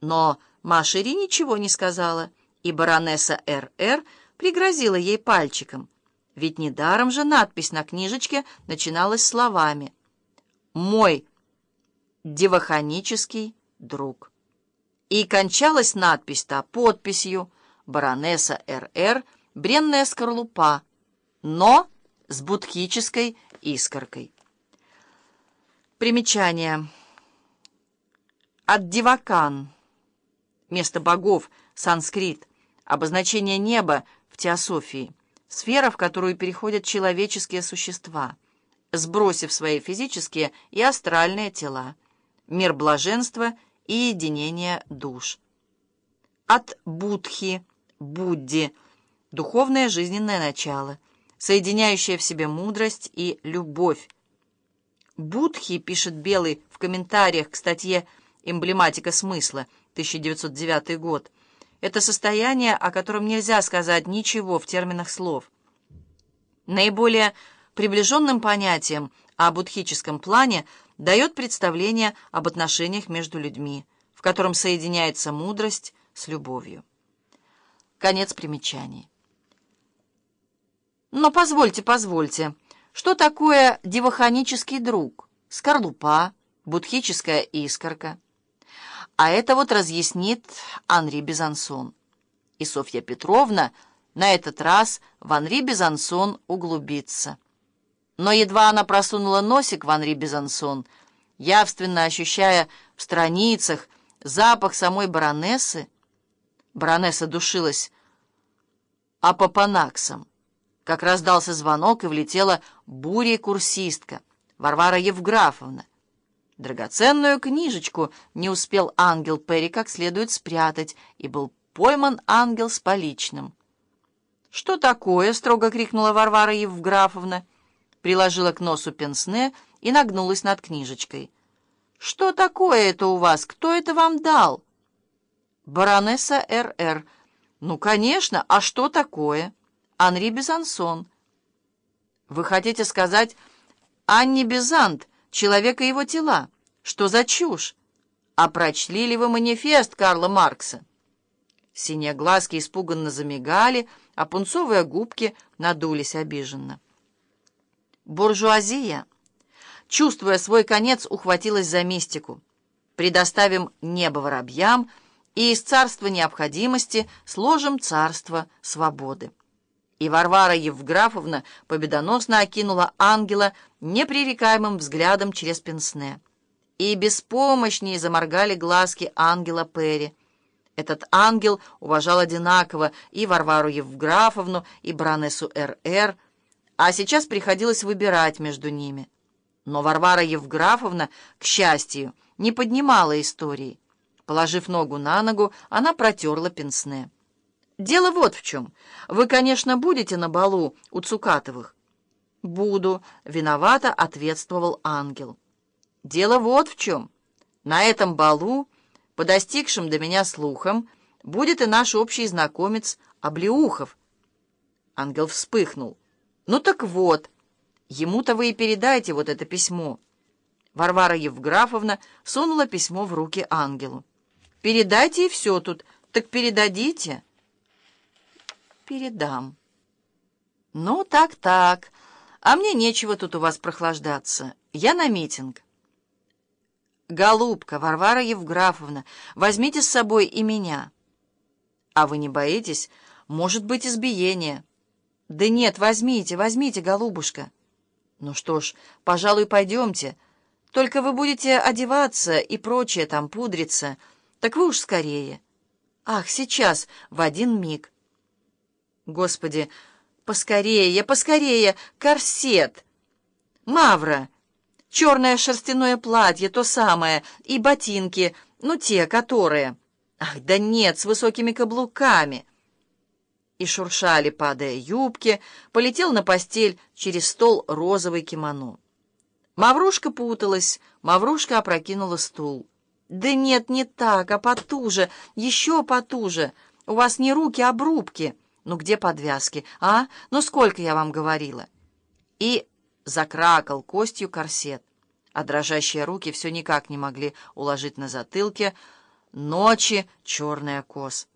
Но Машери ничего не сказала, и баронесса Р.Р. пригрозила ей пальчиком. Ведь недаром же надпись на книжечке начиналась словами «Мой девахонический друг». И кончалась надпись-то подписью «Баронесса Р.Р. Бренная скорлупа, но с будхической искоркой». Примечание. От Дивакан. Место богов, санскрит. Обозначение неба в теософии. Сфера, в которую переходят человеческие существа, сбросив свои физические и астральные тела. Мир блаженства и единения душ. От Будхи, Будди, духовное жизненное начало, соединяющее в себе мудрость и любовь, Будхи, пишет Белый в комментариях к статье «Эмблематика смысла», 1909 год, это состояние, о котором нельзя сказать ничего в терминах слов. Наиболее приближенным понятием о будхическом плане дает представление об отношениях между людьми, в котором соединяется мудрость с любовью. Конец примечаний. Но позвольте, позвольте. Что такое девахонический друг? Скорлупа, будхическая искорка. А это вот разъяснит Анри Безансон. И Софья Петровна на этот раз в Анри Безансон углубится. Но едва она просунула носик в Анри Безансон, явственно ощущая в страницах запах самой баронессы, баронесса душилась апопанаксом. Как раздался звонок, и влетела буря-курсистка Варвара Евграфовна. Драгоценную книжечку не успел ангел Перри как следует спрятать, и был пойман ангел с поличным. «Что такое?» — строго крикнула Варвара Евграфовна. Приложила к носу пенсне и нагнулась над книжечкой. «Что такое это у вас? Кто это вам дал?» «Баронесса Р.Р.» «Ну, конечно, а что такое?» Анри Безансон. Вы хотите сказать Анни Безант, человек и его тела? Что за чушь? А прочли ли вы манифест Карла Маркса? Синие глазки испуганно замигали, а пунцовые губки надулись обиженно. Буржуазия, чувствуя свой конец, ухватилась за мистику. Предоставим небо воробьям и из царства необходимости сложим царство свободы. И Варвара Евграфовна победоносно окинула ангела непререкаемым взглядом через пенсне. И беспомощнее заморгали глазки ангела Перри. Этот ангел уважал одинаково и Варвару Евграфовну, и баронессу Р.Р., а сейчас приходилось выбирать между ними. Но Варвара Евграфовна, к счастью, не поднимала истории. Положив ногу на ногу, она протерла пенсне. Дело вот в чем. Вы, конечно, будете на балу у Цукатовых. Буду. Виновато ответствовал ангел. Дело вот в чем. На этом балу, по достигшим до меня слухам, будет и наш общий знакомец Облеухов. Ангел вспыхнул. Ну так вот, ему-то вы и передайте вот это письмо. Варвара Евграфовна сунула письмо в руки ангелу. Передайте и все тут. Так передадите передам». «Ну, так-так. А мне нечего тут у вас прохлаждаться. Я на митинг». «Голубка, Варвара Евграфовна, возьмите с собой и меня». «А вы не боитесь? Может быть избиение». «Да нет, возьмите, возьмите, голубушка». «Ну что ж, пожалуй, пойдемте. Только вы будете одеваться и прочее там пудриться. Так вы уж скорее». «Ах, сейчас, в один миг». Господи, поскорее, поскорее, корсет! Мавра! Черное шерстяное платье, то самое, и ботинки, ну те, которые... Ах, да нет, с высокими каблуками. И шуршали, падая юбки, полетел на постель через стол розовый кимоно. Маврушка путалась, Маврушка опрокинула стул. «Да нет, не так, а потуже, еще потуже. У вас не руки, а обрубки». Ну где подвязки, а? Ну сколько я вам говорила?» И закракал костью корсет, а дрожащие руки все никак не могли уложить на затылке ночи черная кос.